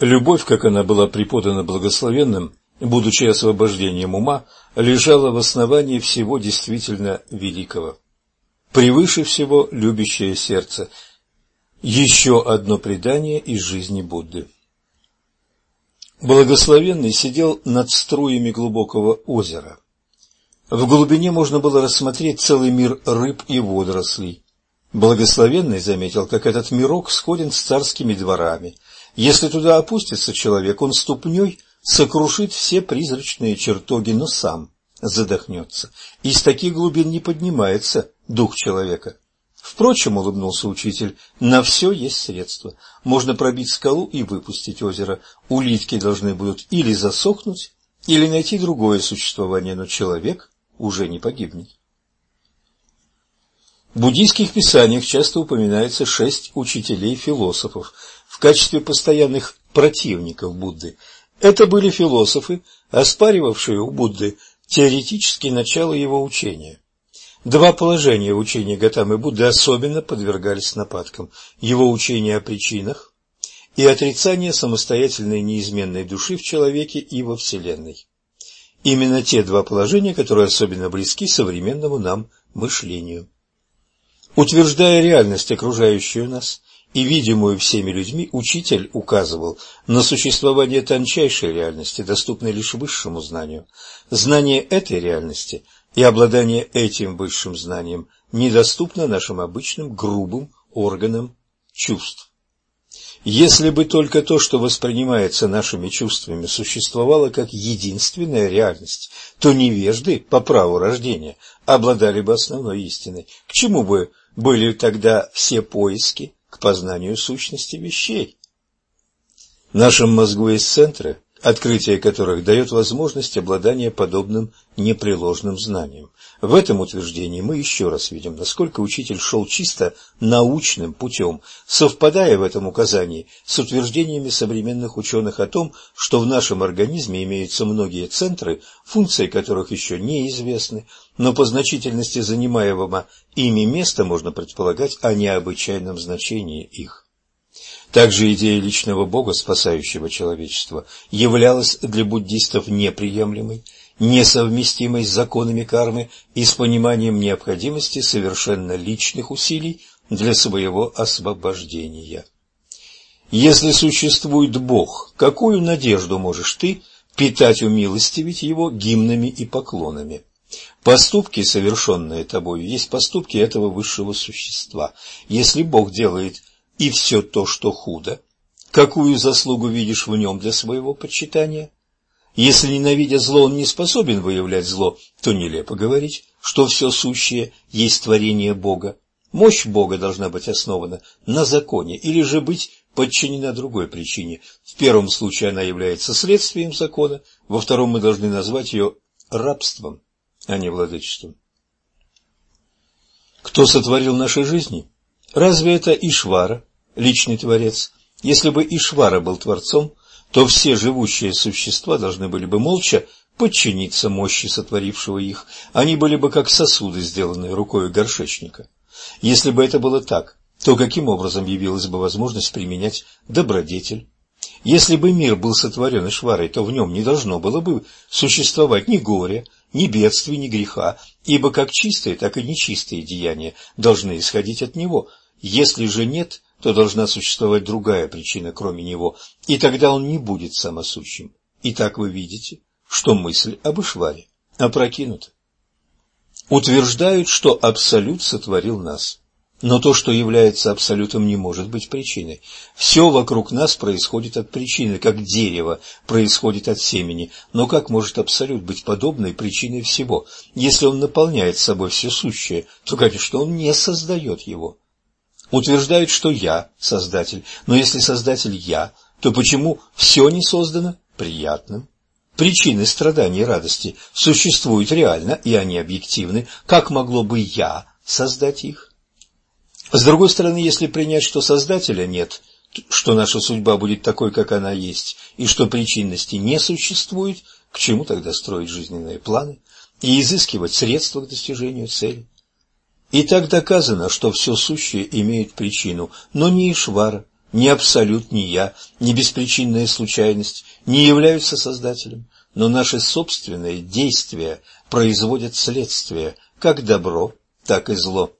Любовь, как она была преподана благословенным, будучи освобождением ума, лежала в основании всего действительно великого. Превыше всего любящее сердце. Еще одно предание из жизни Будды. Благословенный сидел над струями глубокого озера. В глубине можно было рассмотреть целый мир рыб и водорослей. Благословенный заметил, как этот мирок сходен с царскими дворами. Если туда опустится человек, он ступней сокрушит все призрачные чертоги, но сам задохнется. Из таких глубин не поднимается дух человека. Впрочем, улыбнулся учитель, на все есть средства. Можно пробить скалу и выпустить озеро. Улитки должны будут или засохнуть, или найти другое существование, но человек уже не погибнет. В буддийских писаниях часто упоминается шесть учителей-философов в качестве постоянных противников Будды. Это были философы, оспаривавшие у Будды теоретически начало его учения. Два положения учения Гатамы Будды особенно подвергались нападкам. Его учение о причинах и отрицание самостоятельной неизменной души в человеке и во Вселенной. Именно те два положения, которые особенно близки современному нам мышлению. Утверждая реальность, окружающую нас, и видимую всеми людьми, учитель указывал на существование тончайшей реальности, доступной лишь высшему знанию. Знание этой реальности и обладание этим высшим знанием недоступно нашим обычным грубым органам чувств. Если бы только то, что воспринимается нашими чувствами, существовало как единственная реальность, то невежды по праву рождения обладали бы основной истиной. К чему бы были тогда все поиски к познанию сущности вещей? В нашем мозгу есть центры, открытие которых дает возможность обладания подобным непреложным знанием. В этом утверждении мы еще раз видим, насколько учитель шел чисто научным путем, совпадая в этом указании с утверждениями современных ученых о том, что в нашем организме имеются многие центры, функции которых еще неизвестны, но по значительности занимаемого ими места можно предполагать о необычайном значении их. Также идея личного Бога, спасающего человечество, являлась для буддистов неприемлемой, несовместимой с законами кармы и с пониманием необходимости совершенно личных усилий для своего освобождения. Если существует Бог, какую надежду можешь ты питать умилостивить Его гимнами и поклонами? Поступки, совершенные тобою, есть поступки этого высшего существа. Если Бог делает и все то, что худо, какую заслугу видишь в нем для своего почитания? Если, ненавидя зло, он не способен выявлять зло, то нелепо говорить, что все сущее есть творение Бога. Мощь Бога должна быть основана на законе или же быть подчинена другой причине. В первом случае она является следствием закона, во втором мы должны назвать ее рабством, а не владычеством. Кто сотворил наши жизни? Разве это Ишвара, личный творец. Если бы Ишвара был творцом, то все живущие существа должны были бы молча подчиниться мощи сотворившего их. Они были бы как сосуды, сделанные рукой горшечника. Если бы это было так, то каким образом явилась бы возможность применять добродетель? Если бы мир был сотворен Ишварой, то в нем не должно было бы существовать ни горя, ни бедствий, ни греха, ибо как чистые, так и нечистые деяния должны исходить от него. Если же нет, то должна существовать другая причина, кроме него, и тогда он не будет самосущим. Итак, вы видите, что мысль об Ишваре опрокинута. Утверждают, что Абсолют сотворил нас. Но то, что является Абсолютом, не может быть причиной. Все вокруг нас происходит от причины, как дерево происходит от семени. Но как может Абсолют быть подобной причиной всего? Если он наполняет собой все сущее, то, конечно, он не создает его утверждают, что я создатель. Но если создатель я, то почему все не создано приятным? Причины страданий и радости существуют реально, и они объективны. Как могло бы я создать их? С другой стороны, если принять, что Создателя нет, что наша судьба будет такой, как она есть, и что причинности не существует, к чему тогда строить жизненные планы и изыскивать средства к достижению цели? И так доказано, что все сущее имеет причину, но не Ишвара, ни абсолют, ни я, ни беспричинная случайность не являются создателем, но наши собственные действия производят следствие, как добро, так и зло.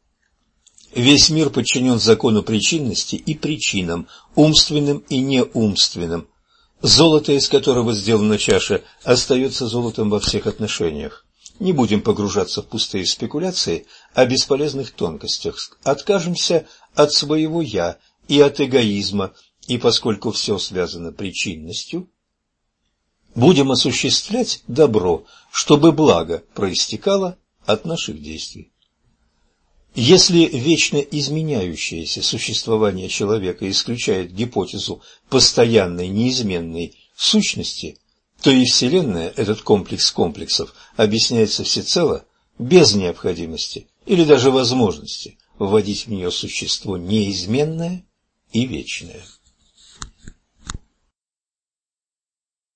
Весь мир подчинен закону причинности и причинам, умственным и неумственным. Золото, из которого сделана чаша, остается золотом во всех отношениях. Не будем погружаться в пустые спекуляции о бесполезных тонкостях. Откажемся от своего «я» и от эгоизма, и поскольку все связано причинностью, будем осуществлять добро, чтобы благо проистекало от наших действий. Если вечно изменяющееся существование человека исключает гипотезу постоянной неизменной сущности, то и Вселенная, этот комплекс комплексов, объясняется всецело без необходимости или даже возможности вводить в нее существо неизменное и вечное.